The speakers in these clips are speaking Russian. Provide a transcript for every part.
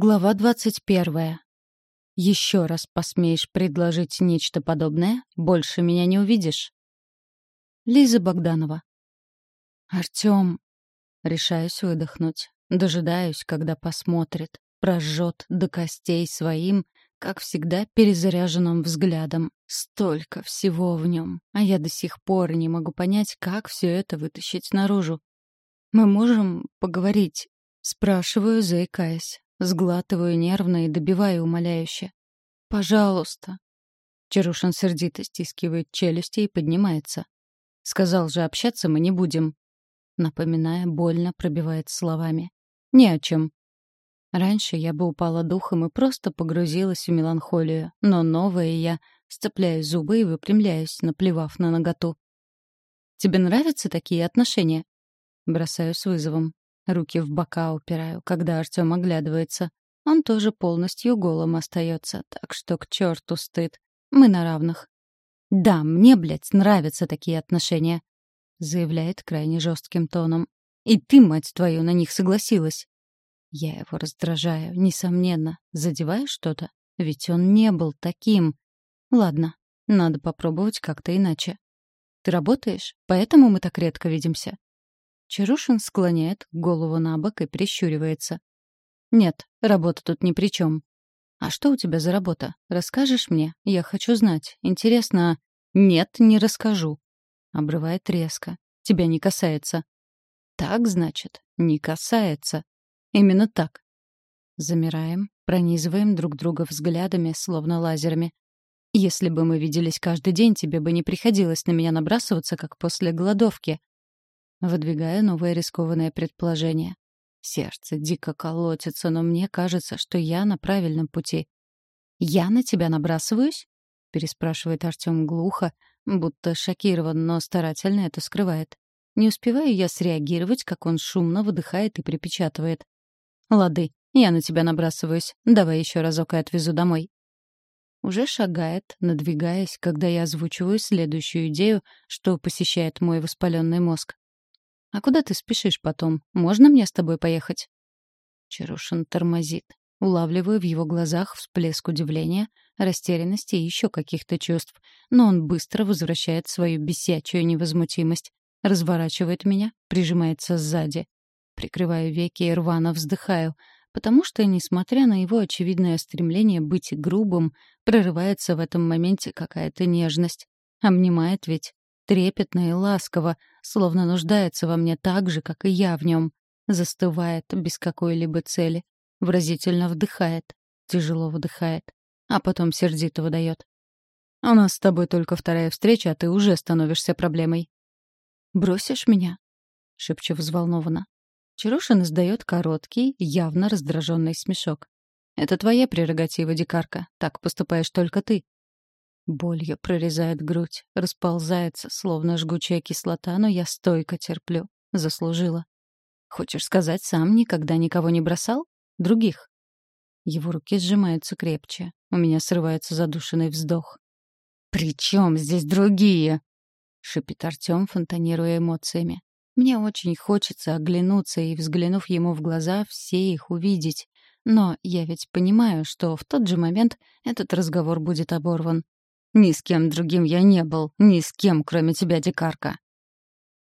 Глава двадцать первая. Еще раз посмеешь предложить нечто подобное, больше меня не увидишь. Лиза Богданова. Артём. Решаюсь выдохнуть. Дожидаюсь, когда посмотрит, прожжет до костей своим, как всегда, перезаряженным взглядом. Столько всего в нем, а я до сих пор не могу понять, как все это вытащить наружу. Мы можем поговорить? Спрашиваю, заикаясь. Сглатываю нервно и добиваю умоляюще. «Пожалуйста». Чарушин сердито стискивает челюсти и поднимается. «Сказал же, общаться мы не будем». Напоминая, больно пробивает словами. «Ни о чем». Раньше я бы упала духом и просто погрузилась в меланхолию, но новое я сцепляю зубы и выпрямляюсь, наплевав на наготу. «Тебе нравятся такие отношения?» Бросаю с вызовом. Руки в бока упираю, когда Артем оглядывается. Он тоже полностью голым остается, так что к черту стыд. Мы на равных. «Да, мне, блядь, нравятся такие отношения», — заявляет крайне жестким тоном. «И ты, мать твою, на них согласилась». Я его раздражаю, несомненно. Задеваю что-то? Ведь он не был таким. Ладно, надо попробовать как-то иначе. Ты работаешь, поэтому мы так редко видимся. Чарушин склоняет голову на бок и прищуривается. «Нет, работа тут ни при чем. А что у тебя за работа? Расскажешь мне? Я хочу знать. Интересно...» «Нет, не расскажу». Обрывает резко. «Тебя не касается». «Так, значит, не касается. Именно так». Замираем, пронизываем друг друга взглядами, словно лазерами. «Если бы мы виделись каждый день, тебе бы не приходилось на меня набрасываться, как после голодовки. Выдвигаю новое рискованное предположение. Сердце дико колотится, но мне кажется, что я на правильном пути. «Я на тебя набрасываюсь?» — переспрашивает Артем глухо, будто шокирован, но старательно это скрывает. Не успеваю я среагировать, как он шумно выдыхает и припечатывает. «Лады, я на тебя набрасываюсь. Давай еще разок и отвезу домой». Уже шагает, надвигаясь, когда я озвучиваю следующую идею, что посещает мой воспаленный мозг. «А куда ты спешишь потом? Можно мне с тобой поехать?» Чарушин тормозит. Улавливаю в его глазах всплеск удивления, растерянности и еще каких-то чувств. Но он быстро возвращает свою бесячую невозмутимость. Разворачивает меня, прижимается сзади. Прикрываю веки и рвано вздыхаю, потому что, несмотря на его очевидное стремление быть грубым, прорывается в этом моменте какая-то нежность. Обнимает ведь трепетно и ласково, словно нуждается во мне так же, как и я в нем. Застывает без какой-либо цели, выразительно вдыхает, тяжело выдыхает, а потом сердито выдает. «У нас с тобой только вторая встреча, а ты уже становишься проблемой». «Бросишь меня?» — шепчу взволнованно. Чарушин издает короткий, явно раздраженный смешок. «Это твоя прерогатива, дикарка. Так поступаешь только ты. Болью прорезает грудь, расползается, словно жгучая кислота, но я стойко терплю. Заслужила. Хочешь сказать, сам никогда никого не бросал? Других? Его руки сжимаются крепче. У меня срывается задушенный вздох. «При чем здесь другие?» — шипит Артем, фонтанируя эмоциями. Мне очень хочется оглянуться и, взглянув ему в глаза, все их увидеть. Но я ведь понимаю, что в тот же момент этот разговор будет оборван. Ни с кем другим я не был, ни с кем, кроме тебя, дикарка.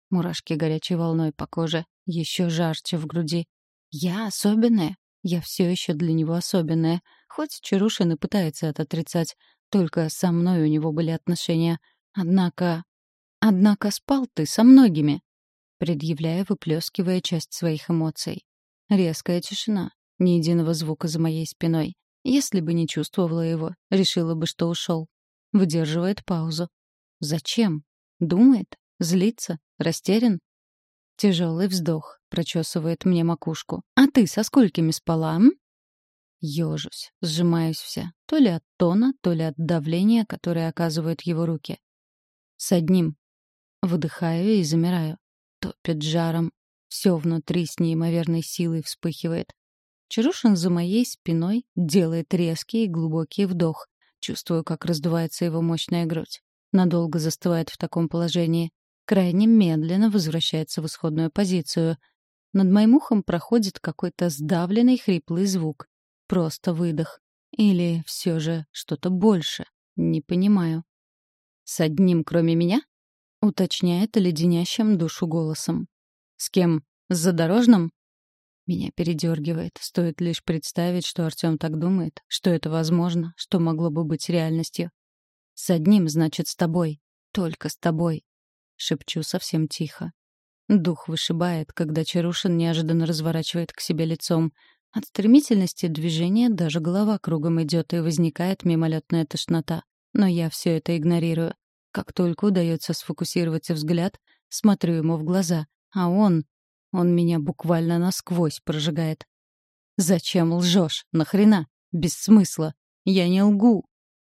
Мурашки горячей волной по коже, еще жарче в груди. Я особенная. Я все еще для него особенная. Хоть Чарушин и пытается это отрицать, только со мной у него были отношения. Однако... Однако спал ты со многими. Предъявляя, выплескивая часть своих эмоций. Резкая тишина. Ни единого звука за моей спиной. Если бы не чувствовала его, решила бы, что ушел. Выдерживает паузу. Зачем? Думает? Злится? Растерян? Тяжелый вздох прочесывает мне макушку. А ты со сколькими спала? Ёжусь, сжимаюсь вся. То ли от тона, то ли от давления, которое оказывают его руки. С одним. Выдыхаю и замираю. Топит жаром. Все внутри с неимоверной силой вспыхивает. Чарушин за моей спиной делает резкий и глубокий вдох, Чувствую, как раздувается его мощная грудь. Надолго застывает в таком положении. Крайне медленно возвращается в исходную позицию. Над моим ухом проходит какой-то сдавленный хриплый звук. просто выдох. Или все же что-то больше. Не понимаю. «С одним, кроме меня?» — уточняет леденящим душу голосом. «С кем? С задорожным?» Меня передергивает. Стоит лишь представить, что Артем так думает, что это возможно, что могло бы быть реальностью. «С одним, значит, с тобой. Только с тобой», — шепчу совсем тихо. Дух вышибает, когда Чарушин неожиданно разворачивает к себе лицом. От стремительности движения даже голова кругом идет и возникает мимолетная тошнота. Но я все это игнорирую. Как только удается сфокусировать взгляд, смотрю ему в глаза, а он... Он меня буквально насквозь прожигает. «Зачем лжешь? Нахрена? Без смысла. Я не лгу!»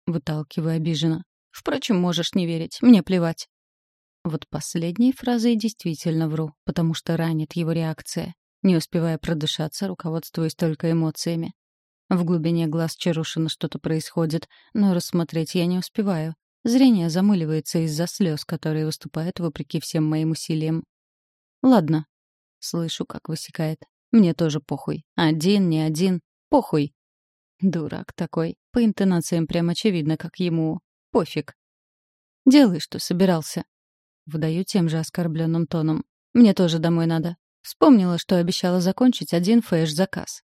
Выталкиваю обиженно. «Впрочем, можешь не верить. Мне плевать». Вот последней фразой действительно вру, потому что ранит его реакция. Не успевая продышаться, руководствуясь только эмоциями. В глубине глаз Чарушина что-то происходит, но рассмотреть я не успеваю. Зрение замыливается из-за слез, которые выступают вопреки всем моим усилиям. «Ладно». Слышу, как высекает. «Мне тоже похуй. Один, не один. Похуй». Дурак такой. По интонациям прям очевидно, как ему пофиг. «Делай, что собирался». Выдаю тем же оскорбленным тоном. «Мне тоже домой надо. Вспомнила, что обещала закончить один фэш-заказ.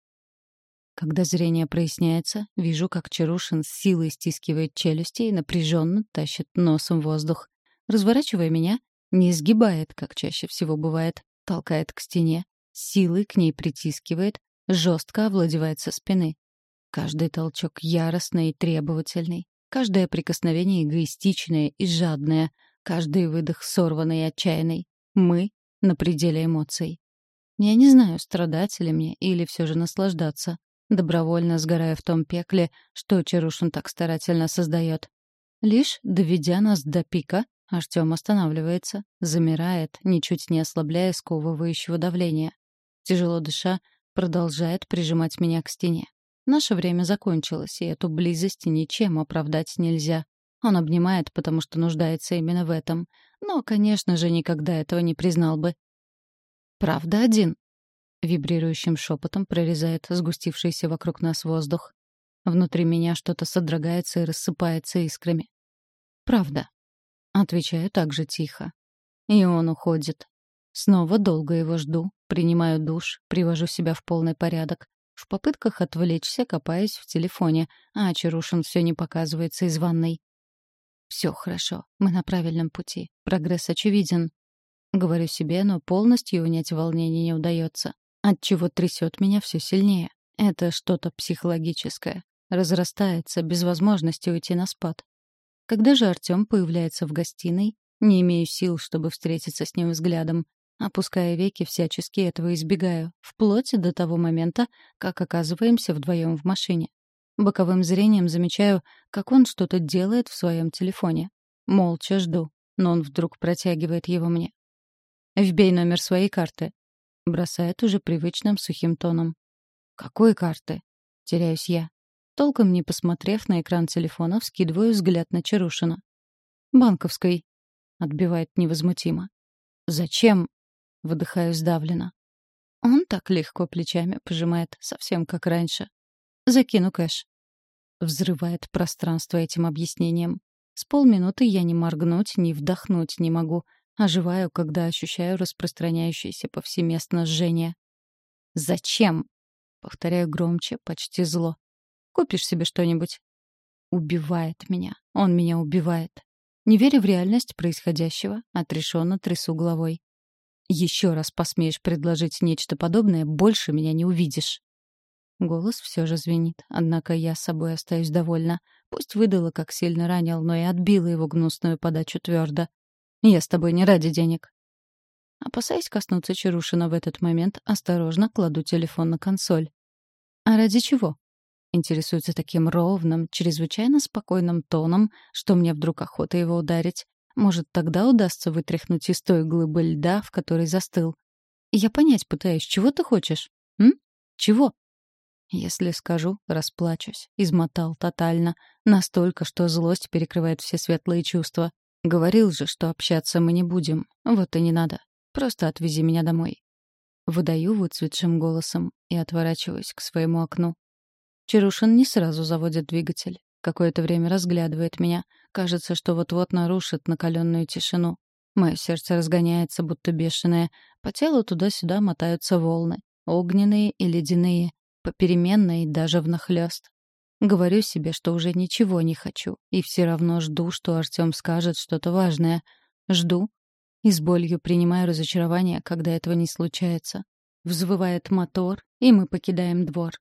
Когда зрение проясняется, вижу, как Чарушин с силой стискивает челюсти и напряженно тащит носом воздух. Разворачивая меня, не изгибает, как чаще всего бывает, толкает к стене, силой к ней притискивает, жестко овладевает со спины. Каждый толчок яростный и требовательный, каждое прикосновение эгоистичное и жадное, каждый выдох сорванный и отчаянный. Мы на пределе эмоций. Я не знаю, страдать ли мне или все же наслаждаться добровольно сгорая в том пекле, что Чарушин так старательно создает. Лишь доведя нас до пика, Артем останавливается, замирает, ничуть не ослабляя сковывающего давления. Тяжело дыша, продолжает прижимать меня к стене. Наше время закончилось, и эту близость ничем оправдать нельзя. Он обнимает, потому что нуждается именно в этом. Но, конечно же, никогда этого не признал бы. «Правда один?» Вибрирующим шепотом прорезает сгустившийся вокруг нас воздух. Внутри меня что-то содрогается и рассыпается искрами. «Правда». Отвечаю так же тихо. И он уходит. Снова долго его жду, принимаю душ, привожу себя в полный порядок. В попытках отвлечься копаюсь в телефоне, а Чарушин все не показывается из ванной. Все хорошо, мы на правильном пути. Прогресс очевиден. Говорю себе, но полностью унять волнение не удается от чего трясет меня все сильнее. Это что-то психологическое. Разрастается без возможности уйти на спад. Когда же Артем появляется в гостиной, не имею сил, чтобы встретиться с ним взглядом. Опуская веки, всячески этого избегаю, вплоть до того момента, как оказываемся вдвоем в машине. Боковым зрением замечаю, как он что-то делает в своем телефоне. Молча жду, но он вдруг протягивает его мне. «Вбей номер своей карты», Бросает уже привычным сухим тоном. «Какой карты?» — теряюсь я. Толком не посмотрев на экран телефона, вскидываю взгляд на Чарушина. «Банковской», — отбивает невозмутимо. «Зачем?» — выдыхаю сдавленно. Он так легко плечами пожимает, совсем как раньше. «Закину кэш». Взрывает пространство этим объяснением. С полминуты я ни моргнуть, ни вдохнуть не могу, Оживаю, когда ощущаю распространяющееся повсеместно жжение. «Зачем?» — повторяю громче, почти зло. «Купишь себе что-нибудь?» Убивает меня. Он меня убивает. Не веря в реальность происходящего, отрешенно трясу головой. «Еще раз посмеешь предложить нечто подобное, больше меня не увидишь». Голос все же звенит, однако я с собой остаюсь довольна. Пусть выдала, как сильно ранил, но и отбила его гнусную подачу твердо. Я с тобой не ради денег. Опасаясь коснуться Чарушина в этот момент, осторожно кладу телефон на консоль. А ради чего? Интересуется таким ровным, чрезвычайно спокойным тоном, что мне вдруг охота его ударить. Может, тогда удастся вытряхнуть из той глыбы льда, в которой застыл. Я понять пытаюсь, чего ты хочешь? М? Чего? Если скажу, расплачусь. Измотал тотально. Настолько, что злость перекрывает все светлые чувства. Говорил же, что общаться мы не будем. Вот и не надо. Просто отвези меня домой. Выдаю выцветшим голосом и отворачиваюсь к своему окну. Чарушин не сразу заводит двигатель. Какое-то время разглядывает меня. Кажется, что вот-вот нарушит накаленную тишину. Мое сердце разгоняется, будто бешеное. По телу туда-сюда мотаются волны. Огненные и ледяные. Попеременно и даже внахлёст. Говорю себе, что уже ничего не хочу. И все равно жду, что Артём скажет что-то важное. Жду. И с болью принимаю разочарование, когда этого не случается. Взвывает мотор, и мы покидаем двор.